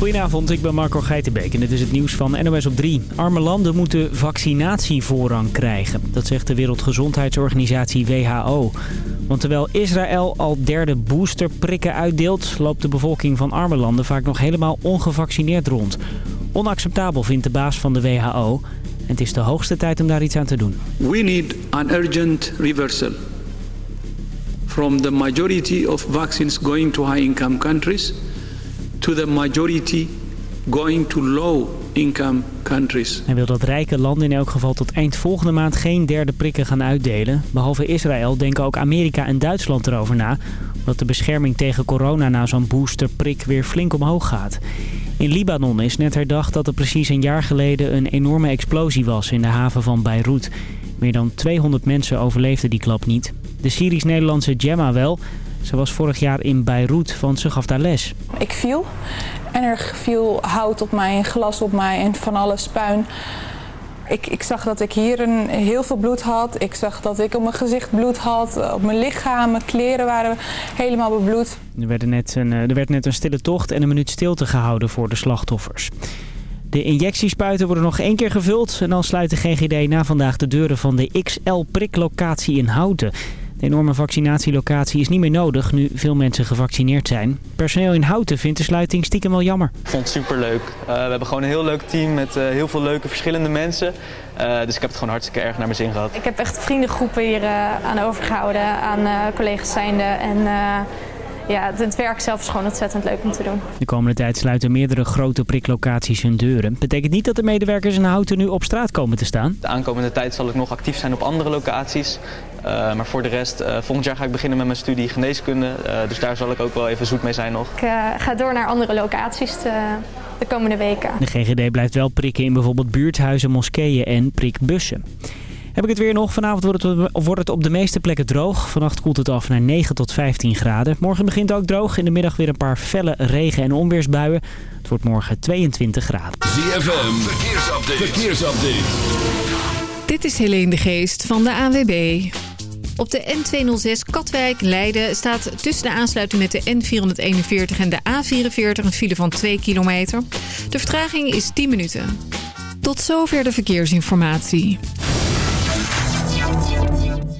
Goedenavond, ik ben Marco Geitenbeek en dit is het nieuws van NOS op 3. Arme landen moeten vaccinatievoorrang krijgen. Dat zegt de Wereldgezondheidsorganisatie WHO. Want terwijl Israël al derde boosterprikken uitdeelt... loopt de bevolking van arme landen vaak nog helemaal ongevaccineerd rond. Onacceptabel vindt de baas van de WHO. En het is de hoogste tijd om daar iets aan te doen. We need an urgent reversal from the majority of vaccines going to high-income countries to the majority going to low-income countries. Hij wil dat rijke landen in elk geval tot eind volgende maand geen derde prikken gaan uitdelen. Behalve Israël denken ook Amerika en Duitsland erover na... omdat de bescherming tegen corona na zo'n boosterprik weer flink omhoog gaat. In Libanon is net herdacht dat er precies een jaar geleden een enorme explosie was in de haven van Beirut. Meer dan 200 mensen overleefden die klap niet. De Syrisch-Nederlandse Gemma wel. Ze was vorig jaar in Beirut, want ze gaf daar les. Ik viel en er viel hout op mij en glas op mij en van alles puin. Ik, ik zag dat ik hier een, heel veel bloed had. Ik zag dat ik op mijn gezicht bloed had. Op mijn lichaam, mijn kleren waren helemaal bebloed. Er, werd net een, er werd net een stille tocht en een minuut stilte gehouden voor de slachtoffers. De injectiespuiten worden nog één keer gevuld en dan sluit de GGD na vandaag de deuren van de XL-priklocatie in Houten. De enorme vaccinatielocatie is niet meer nodig nu veel mensen gevaccineerd zijn. Personeel in Houten vindt de sluiting stiekem wel jammer. Ik vond het superleuk. Uh, we hebben gewoon een heel leuk team met uh, heel veel leuke verschillende mensen. Uh, dus ik heb het gewoon hartstikke erg naar mijn zin gehad. Ik heb echt vriendengroepen hier aan overgehouden, aan collega's zijnde. En ja, het werk zelf is gewoon ontzettend leuk om te doen. De komende tijd sluiten meerdere grote priklocaties hun deuren. Betekent niet dat de medewerkers in Houten nu op straat komen te staan. De aankomende tijd zal ik nog actief zijn op andere locaties. Uh, maar voor de rest, uh, volgend jaar ga ik beginnen met mijn studie geneeskunde. Uh, dus daar zal ik ook wel even zoet mee zijn nog. Ik ga door naar andere locaties de, de komende weken. De GGD blijft wel prikken in bijvoorbeeld buurthuizen, moskeeën en prikbussen. Heb ik het weer nog. Vanavond wordt het, wordt het op de meeste plekken droog. Vannacht koelt het af naar 9 tot 15 graden. Morgen begint ook droog. In de middag weer een paar felle regen- en onweersbuien. Het wordt morgen 22 graden. ZFM, verkeersupdate. verkeersupdate. Dit is Helene de Geest van de ANWB. Op de N206 Katwijk-Leiden staat tussen de aansluiting met de N441 en de A44 een file van 2 kilometer. De vertraging is 10 minuten. Tot zover de verkeersinformatie.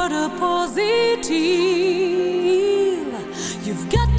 woorden positive. You've got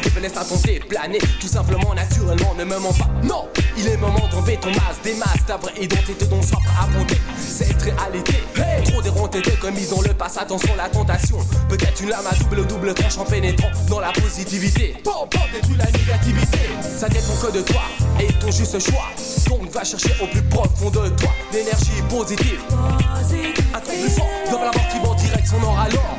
de tes vibrations positives, laisse-toi tenter, planer, tout simplement, naturellement, ne me mens pas. Non, Il est moment d'enlever ton masque, des masques, ta vraie identité dont soif à affronter cette réalité. Hey Trop déronté de commis dans le passé, attention la tentation. Peut-être une lame à double double tranche en pénétrant dans la positivité. Bon, bon, détruit la négativité. Ça dépend que de toi et ton juste choix. Donc va chercher au plus profond de toi l'énergie positive. Un truc plus fort, devant la mort qui va en direct son or alors.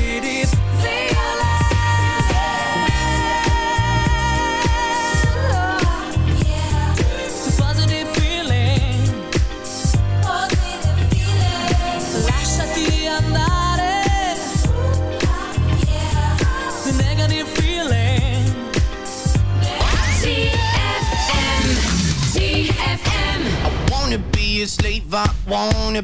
I wanna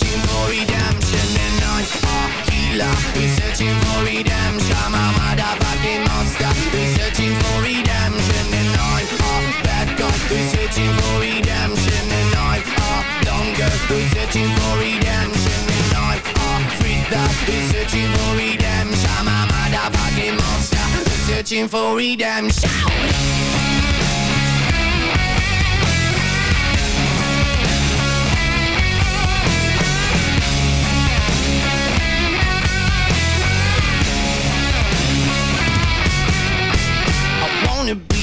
Searching for redemption And I'm a healer who's searching for redemption. I'm a motherfucking monster. Who's searching for redemption And I'm a bad guy. Who's searching for redemption And I'm a girl. Who's searching for redemption And I'm a freak who's searching for redemption. I'm a motherfucking monster. Who's searching for redemption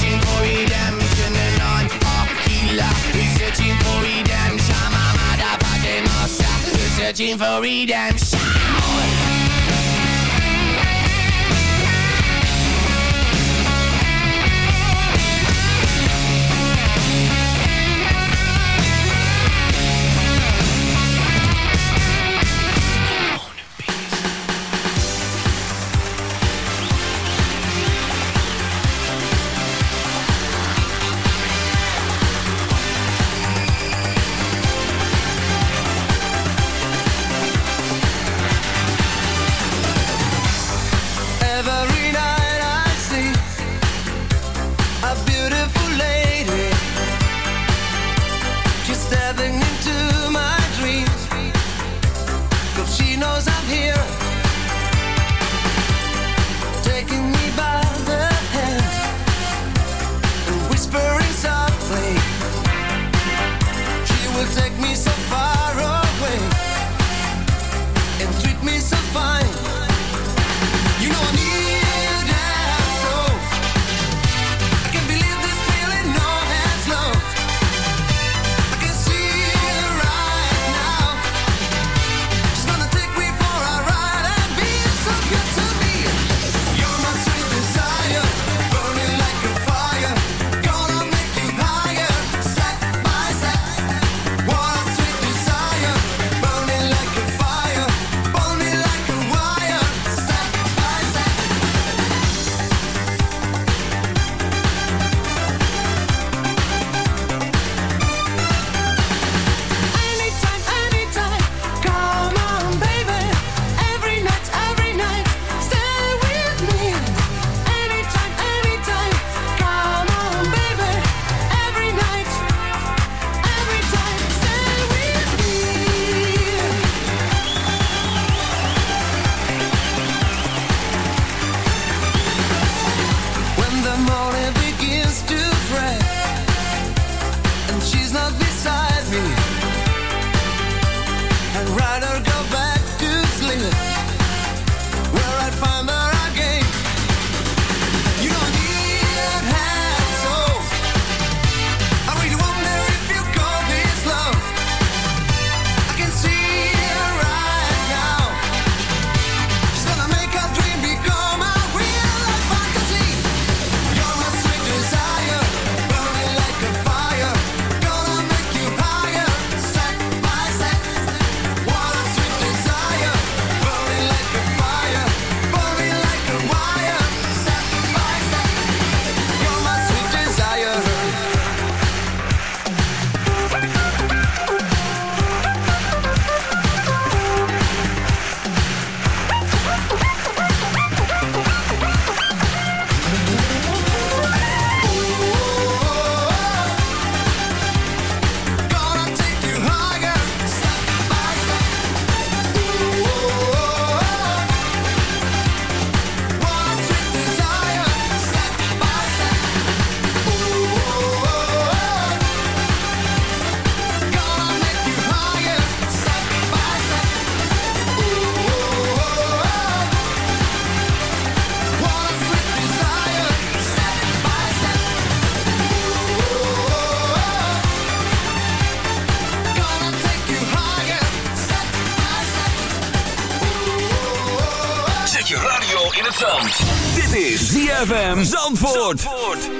searching for redemption and I'm a killer. He's searching for redemption, I'm my motherfucking monster. He's searching for redemption. ZFM Zandvoort.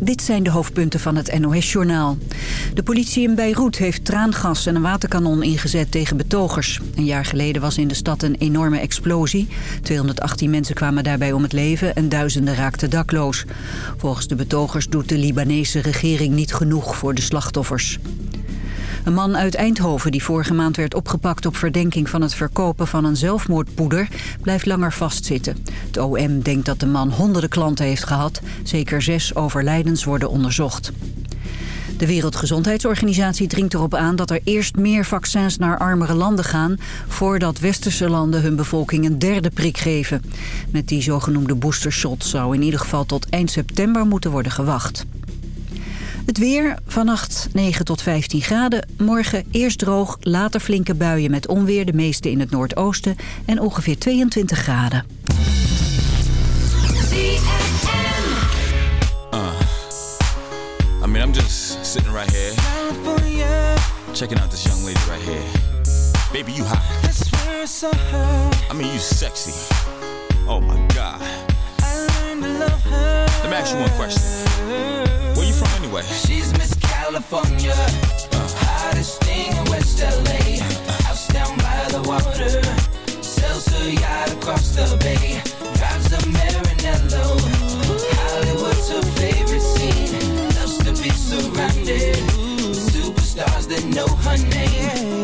Dit zijn de hoofdpunten van het NOS-journaal. De politie in Beirut heeft traangas en een waterkanon ingezet tegen betogers. Een jaar geleden was in de stad een enorme explosie. 218 mensen kwamen daarbij om het leven en duizenden raakten dakloos. Volgens de betogers doet de Libanese regering niet genoeg voor de slachtoffers. Een man uit Eindhoven die vorige maand werd opgepakt op verdenking van het verkopen van een zelfmoordpoeder blijft langer vastzitten. Het OM denkt dat de man honderden klanten heeft gehad. Zeker zes overlijdens worden onderzocht. De Wereldgezondheidsorganisatie dringt erop aan dat er eerst meer vaccins naar armere landen gaan... voordat westerse landen hun bevolking een derde prik geven. Met die zogenoemde boostershot zou in ieder geval tot eind september moeten worden gewacht. Het weer, vannacht 9 tot 15 graden. Morgen eerst droog, later flinke buien met onweer. De meeste in het noordoosten en ongeveer 22 graden. Uh, I mean, I'm just sitting right here, checking out this young lady right here. Baby, you hot. I mean, you sexy. Oh my God. Let me ask you one question. Anyway? She's Miss California, hottest thing in West LA. House down by the water, sells her yacht across the bay. Drives a Maranello. Hollywood's her favorite scene. Loves to be surrounded superstars that know her name.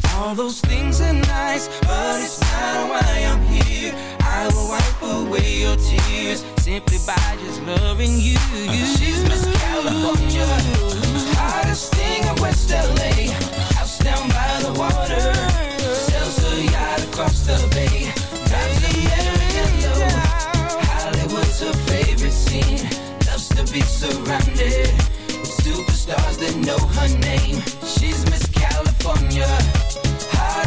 All those things are nice, but it's not why I'm here. I will wipe away your tears simply by just loving you. She's Miss California, hottest thing in West LA. House down by the water, sells her yacht across the bay. Drives a Maranello. Hollywood's her favorite scene. Loves to be surrounded superstars that know her name. She's Miss California.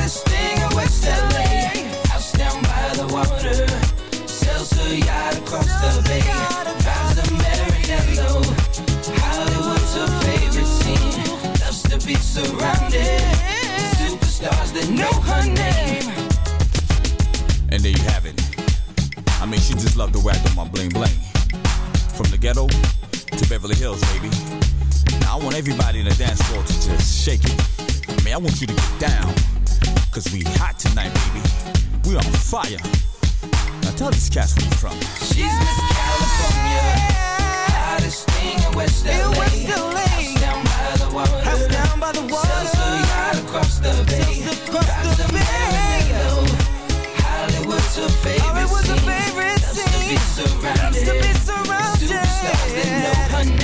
Hottest thing in West LA. House down by the water. Sells her yacht across the bay. Drives a Maranello. Hollywood's her favorite scene. Loves to be surrounded superstars that know her name. And there you have it. I mean, she just loved the way I do my bling bling. From the ghetto to Beverly Hills, baby. Now I want everybody in the dance floor to just shake it. I mean, I want you to get down. Cause we hot tonight, baby. We on fire. Now tell these cats where you from. She's Miss California. Hottest thing in West LA. House down by the water. House down by the water. Sells her yacht across the bay. Drives a Maranello. Hollywood's her favorite scene. Loves to be surrounded. with Superstars that know her name.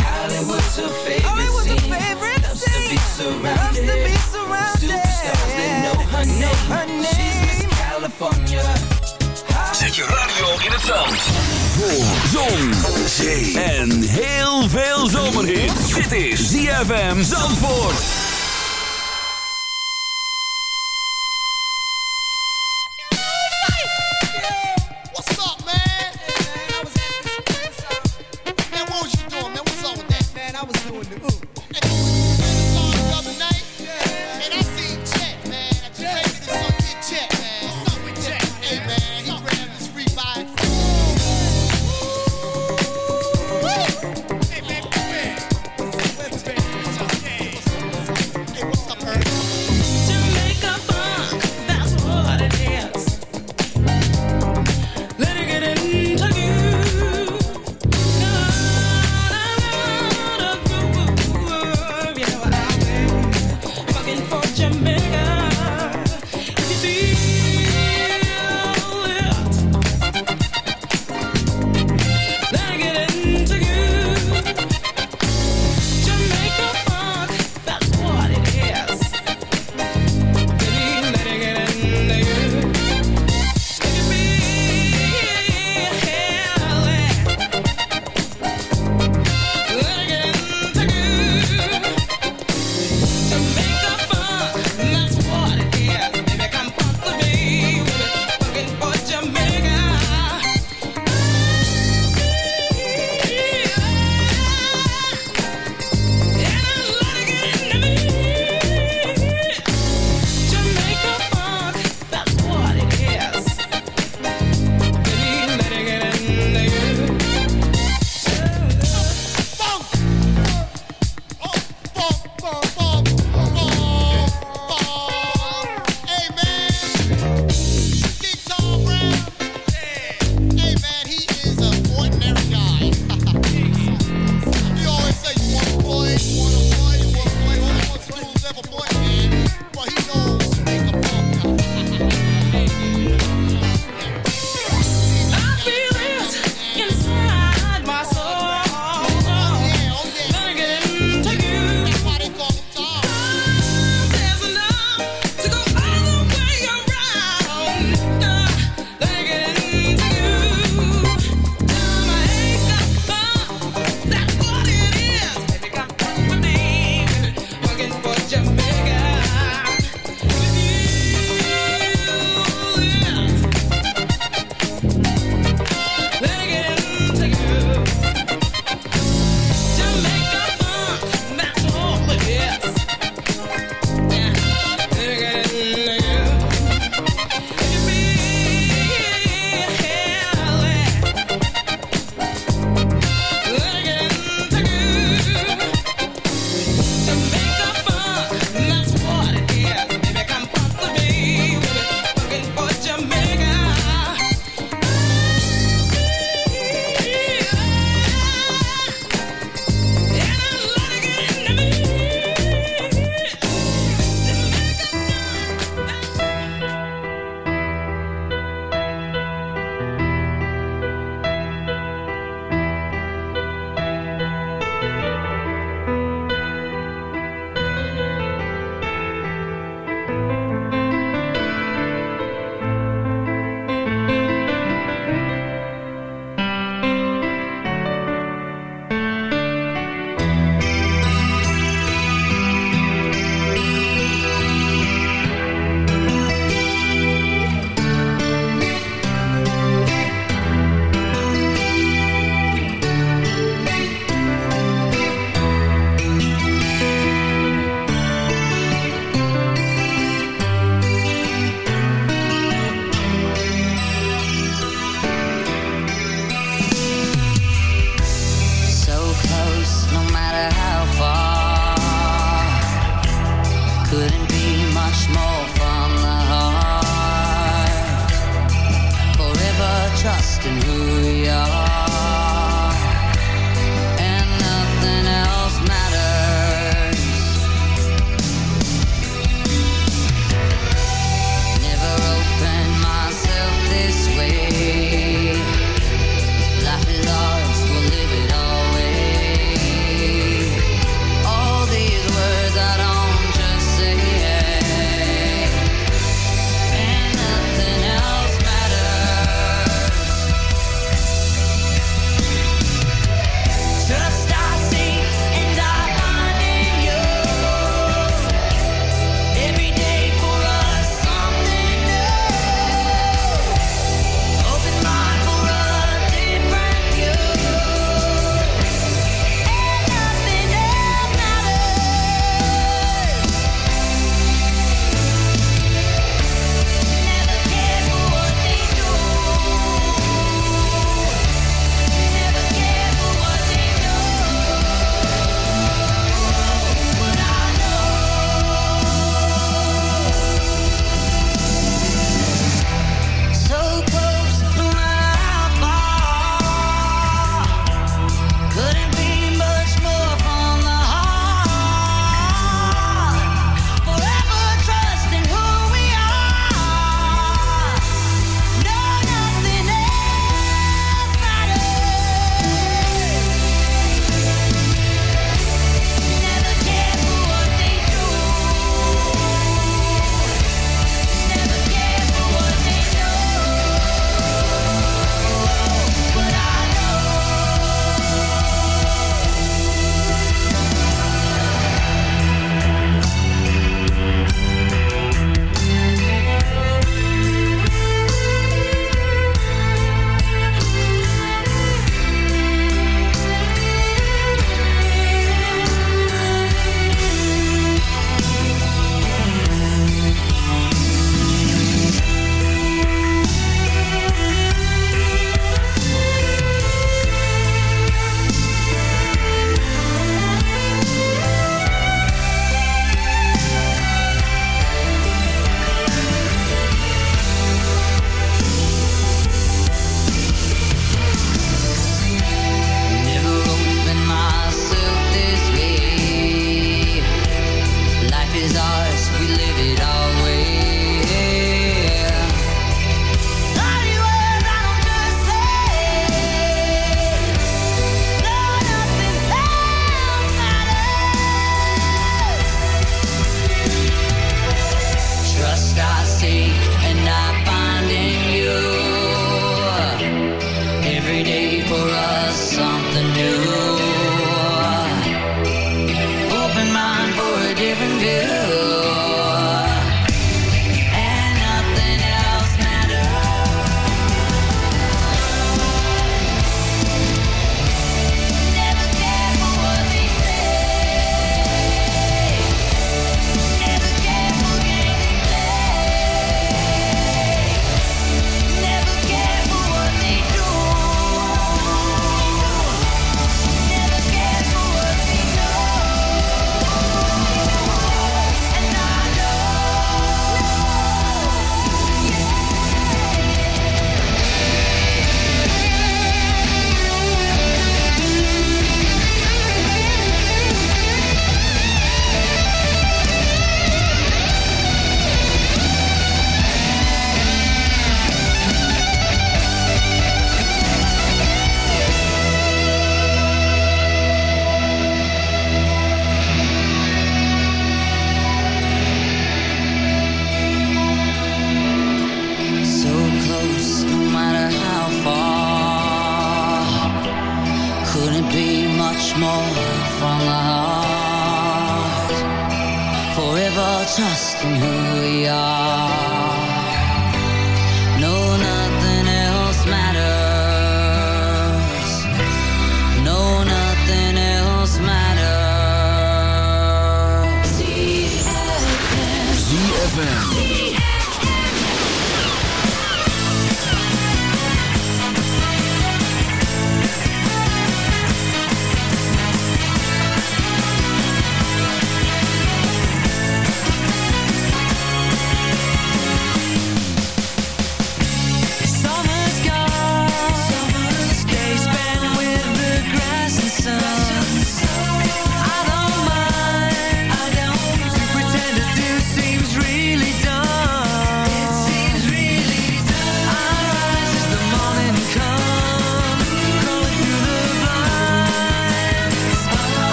Hollywood's her favorite Hollywood's it her favorite Loves to be surrounded. Loves to be surrounded. Superstars, they know her name. Her name. She's Miss California. Zet je radio in het zand. Voor zon, zee en heel veel zomerhit. Dit is ZFM Zandvoort.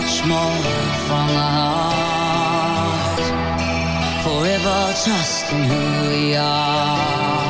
much more from the heart. Forever trusting who we are.